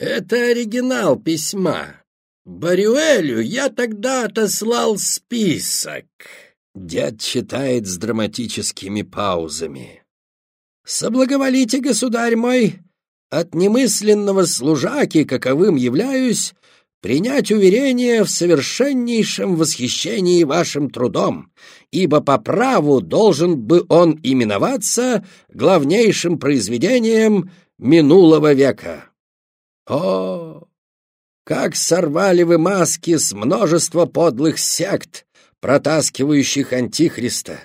Это оригинал письма. Барюэлю я тогда отослал список. Дед читает с драматическими паузами. «Соблаговолите, государь мой, от немысленного служаки, каковым являюсь, принять уверение в совершеннейшем восхищении вашим трудом, ибо по праву должен бы он именоваться главнейшим произведением минулого века. О, как сорвали вы маски с множества подлых сект, протаскивающих Антихриста!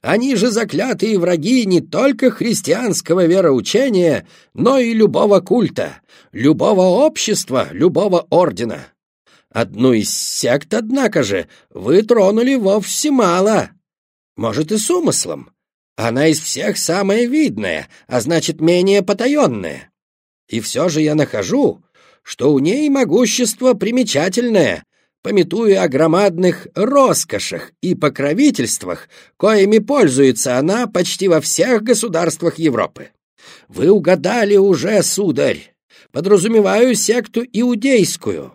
Они же заклятые враги не только христианского вероучения, но и любого культа, любого общества, любого ордена. Одну из сект, однако же, вы тронули вовсе мало. Может, и с умыслом. Она из всех самая видная, а значит, менее потаенная. И все же я нахожу, что у ней могущество примечательное, пометуя о громадных роскошах и покровительствах, коими пользуется она почти во всех государствах Европы. Вы угадали уже, сударь, подразумеваю секту иудейскую.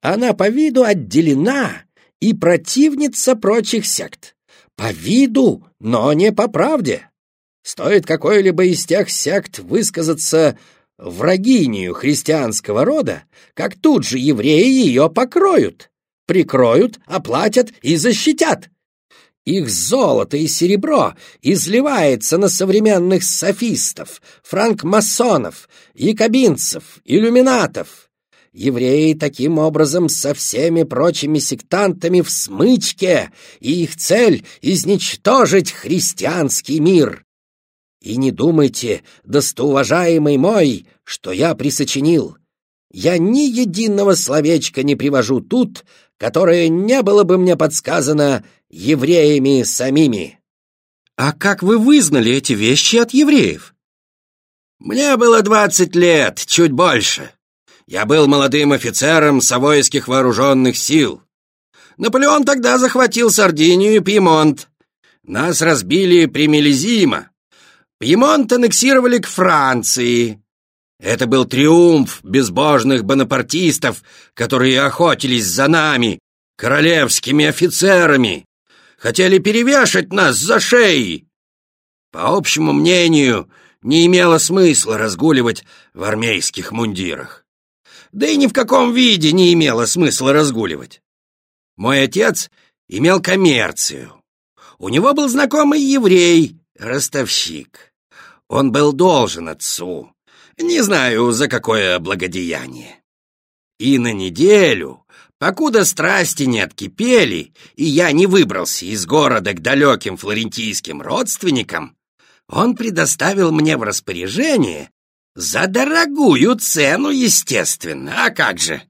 Она по виду отделена и противница прочих сект. По виду, но не по правде. Стоит какой-либо из тех сект высказаться врагинию христианского рода, как тут же евреи ее покроют, прикроют, оплатят и защитят. Их золото и серебро изливается на современных софистов, франкмасонов, якобинцев, иллюминатов. Евреи таким образом со всеми прочими сектантами в смычке, и их цель — изничтожить христианский мир. И не думайте, достоуважаемый мой, что я присочинил. Я ни единого словечка не привожу тут, которое не было бы мне подсказано евреями самими. А как вы вызнали эти вещи от евреев? Мне было двадцать лет, чуть больше. Я был молодым офицером Савойских вооруженных сил. Наполеон тогда захватил Сардинию и Пьемонт. Нас разбили при Мелизима. Пьемонт аннексировали к Франции. Это был триумф безбожных бонапартистов, которые охотились за нами, королевскими офицерами. Хотели перевешать нас за шеи. По общему мнению, не имело смысла разгуливать в армейских мундирах. Да и ни в каком виде не имело смысла разгуливать. Мой отец имел коммерцию. У него был знакомый еврей, ростовщик. Он был должен отцу, не знаю, за какое благодеяние. И на неделю, покуда страсти не откипели, и я не выбрался из города к далеким флорентийским родственникам, он предоставил мне в распоряжение за дорогую цену, естественно, а как же,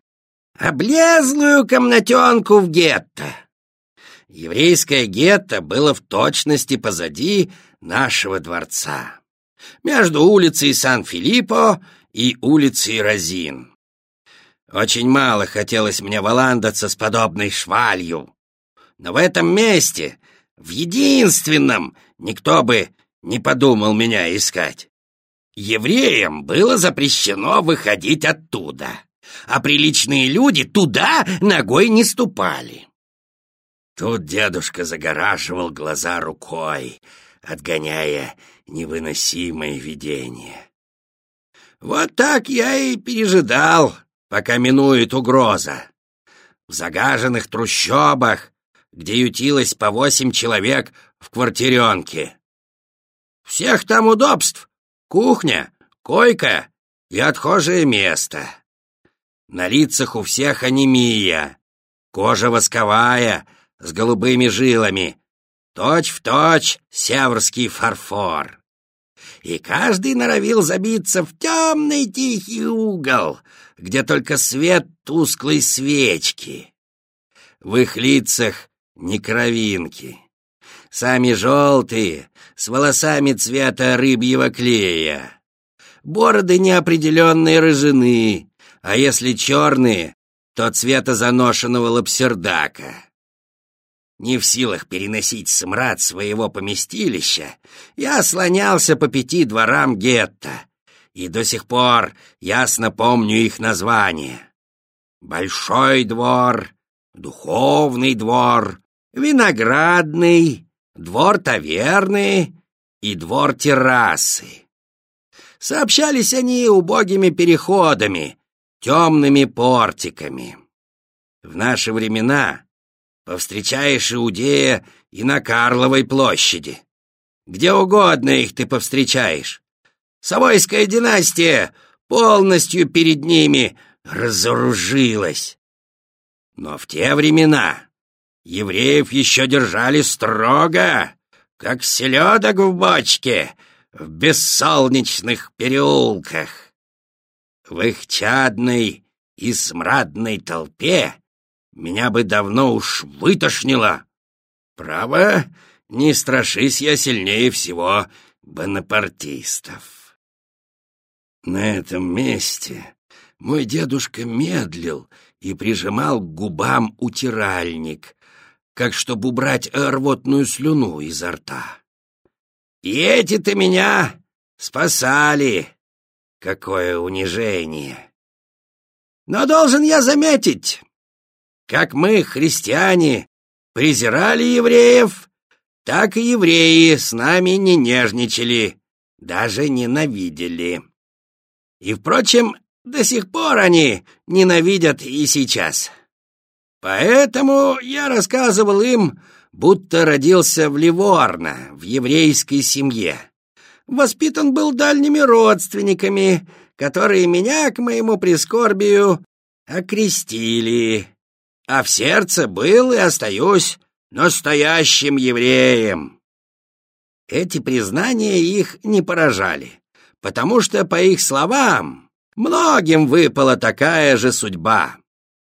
облезлую комнатенку в гетто. Еврейское гетто было в точности позади нашего дворца между улицей Сан-Филиппо и улицей Розин. Очень мало хотелось мне валандаться с подобной швалью. Но в этом месте, в единственном, никто бы не подумал меня искать. Евреям было запрещено выходить оттуда, а приличные люди туда ногой не ступали. Тут дедушка загораживал глаза рукой, отгоняя невыносимое видение. Вот так я и пережидал, пока минует угроза. В загаженных трущобах, где ютилось по восемь человек в квартиренке. Всех там удобств — кухня, койка и отхожее место. На лицах у всех анемия, кожа восковая, с голубыми жилами, точь в точь северский фарфор и каждый норовил забиться в темный тихий угол, где только свет тусклой свечки. В их лицах не кровинки. Сами желтые, с волосами цвета рыбьего клея. Бороды неопределенной рыжины, а если черные, то цвета заношенного лапсердака. Не в силах переносить смрад своего поместилища, я слонялся по пяти дворам гетто и до сих пор ясно помню их название. Большой двор, духовный двор, виноградный, двор таверны и двор террасы. Сообщались они убогими переходами, темными портиками. В наши времена повстречаешь Иудея и на Карловой площади. Где угодно их ты повстречаешь. Савойская династия полностью перед ними разоружилась. Но в те времена евреев еще держали строго, как селедок в бочке в бессолнечных переулках. В их чадной и смрадной толпе меня бы давно уж вытошнило. Право, не страшись я сильнее всего бонапартистов. На этом месте мой дедушка медлил и прижимал к губам утиральник, как чтобы убрать рвотную слюну изо рта. И эти-то меня спасали. Какое унижение! Но должен я заметить, как мы, христиане, презирали евреев, так и евреи с нами не нежничали, даже ненавидели. И, впрочем, до сих пор они ненавидят и сейчас. Поэтому я рассказывал им, будто родился в Ливорно, в еврейской семье. Воспитан был дальними родственниками, которые меня, к моему прискорбию, окрестили. А в сердце был и остаюсь настоящим евреем. Эти признания их не поражали, потому что, по их словам, Многим выпала такая же судьба,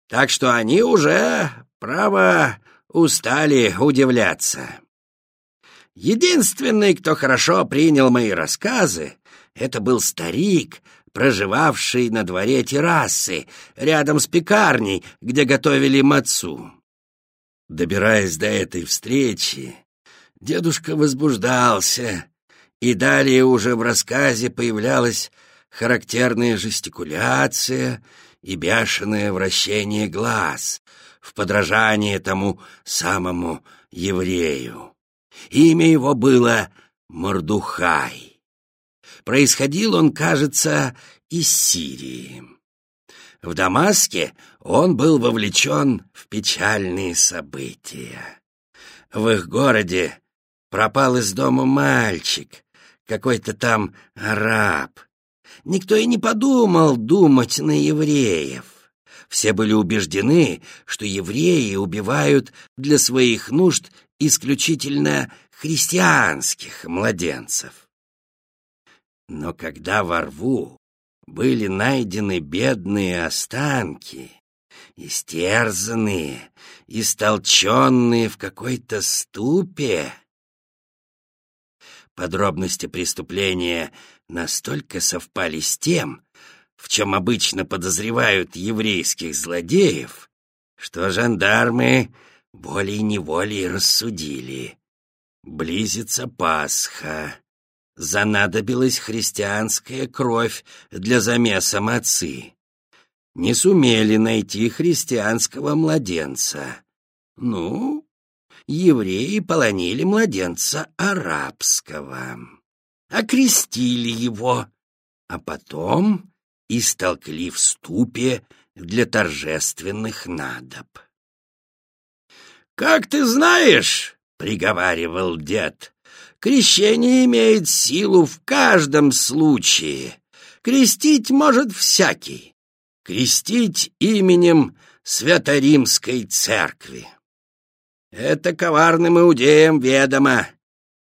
так что они уже, право, устали удивляться. Единственный, кто хорошо принял мои рассказы, это был старик, проживавший на дворе террасы, рядом с пекарней, где готовили мацу. Добираясь до этой встречи, дедушка возбуждался, и далее уже в рассказе появлялась характерная жестикуляция и бешеное вращение глаз в подражание тому самому еврею. Имя его было Мордухай. Происходил он, кажется, из Сирии. В Дамаске он был вовлечен в печальные события. В их городе пропал из дома мальчик, какой-то там араб, Никто и не подумал думать на евреев. Все были убеждены, что евреи убивают для своих нужд исключительно христианских младенцев. Но когда во рву были найдены бедные останки, истерзанные, истолченные в какой-то ступе, подробности преступления настолько совпали с тем, в чем обычно подозревают еврейских злодеев, что жандармы волей-неволей рассудили. Близится Пасха. Занадобилась христианская кровь для замеса мацы. Не сумели найти христианского младенца. Ну, евреи полонили младенца арабского окрестили его, а потом истолкли в ступе для торжественных надоб. «Как ты знаешь, — приговаривал дед, — крещение имеет силу в каждом случае. Крестить может всякий. Крестить именем Святоримской церкви. Это коварным иудеям ведомо,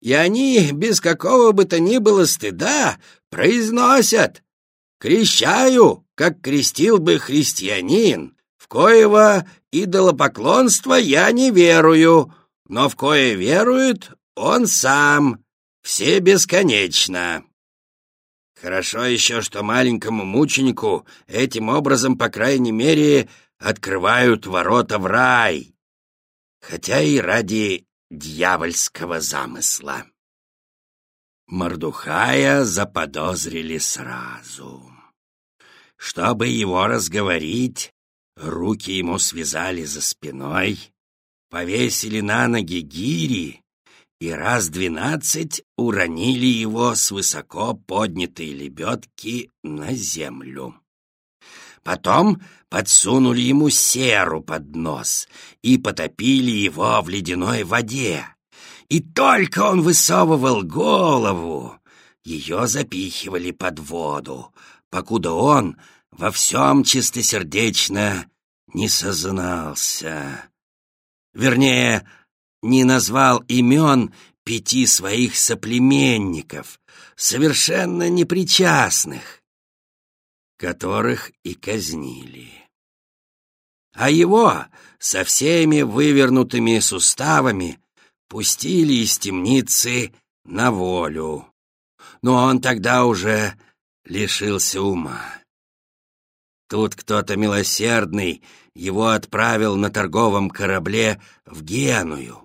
и они без какого бы то ни было стыда произносят «Крещаю, как крестил бы христианин, в коего идолопоклонство я не верую, но в кое верует он сам, все бесконечно». Хорошо еще, что маленькому мученику этим образом, по крайней мере, открывают ворота в рай, хотя и ради дьявольского замысла. Мордухая заподозрили сразу. Чтобы его разговорить, руки ему связали за спиной, повесили на ноги гири и раз двенадцать уронили его с высоко поднятой лебедки на землю. Потом подсунули ему серу под нос и потопили его в ледяной воде. И только он высовывал голову, ее запихивали под воду, покуда он во всем чистосердечно не сознался. Вернее, не назвал имен пяти своих соплеменников, совершенно непричастных, которых и казнили. А его со всеми вывернутыми суставами пустили из темницы на волю. Но он тогда уже лишился ума. Тут кто-то милосердный его отправил на торговом корабле в Геную,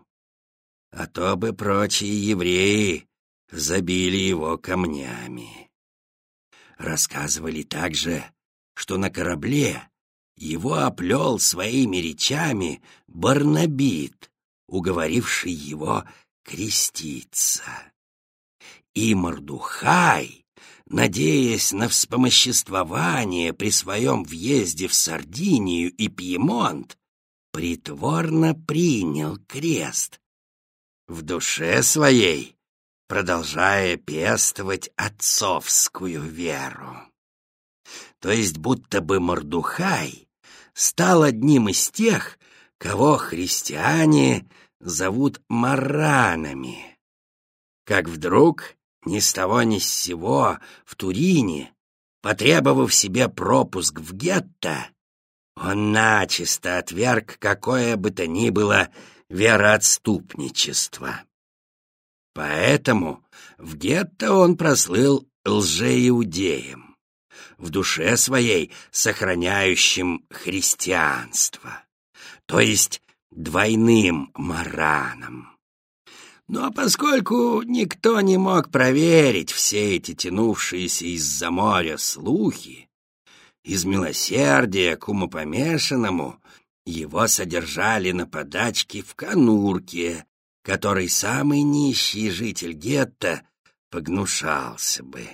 а то бы прочие евреи забили его камнями. Рассказывали также, что на корабле его оплел своими речами Барнабит, уговоривший его креститься. И Мордухай надеясь на вспомоществование при своем въезде в Сардинию и Пьемонт, притворно принял крест. В душе своей продолжая пестовать отцовскую веру. То есть будто бы Мордухай стал одним из тех, кого христиане зовут маранами. Как вдруг ни с того ни с сего в Турине, потребовав себе пропуск в гетто, он начисто отверг какое бы то ни было вероотступничество. Поэтому в гетто он прослыл лжеиудеем, в душе своей сохраняющим христианство, то есть двойным мараном. Но поскольку никто не мог проверить все эти тянувшиеся из-за моря слухи, из милосердия к умопомешанному его содержали на подачке в конурке, который самый нищий житель гетто погнушался бы.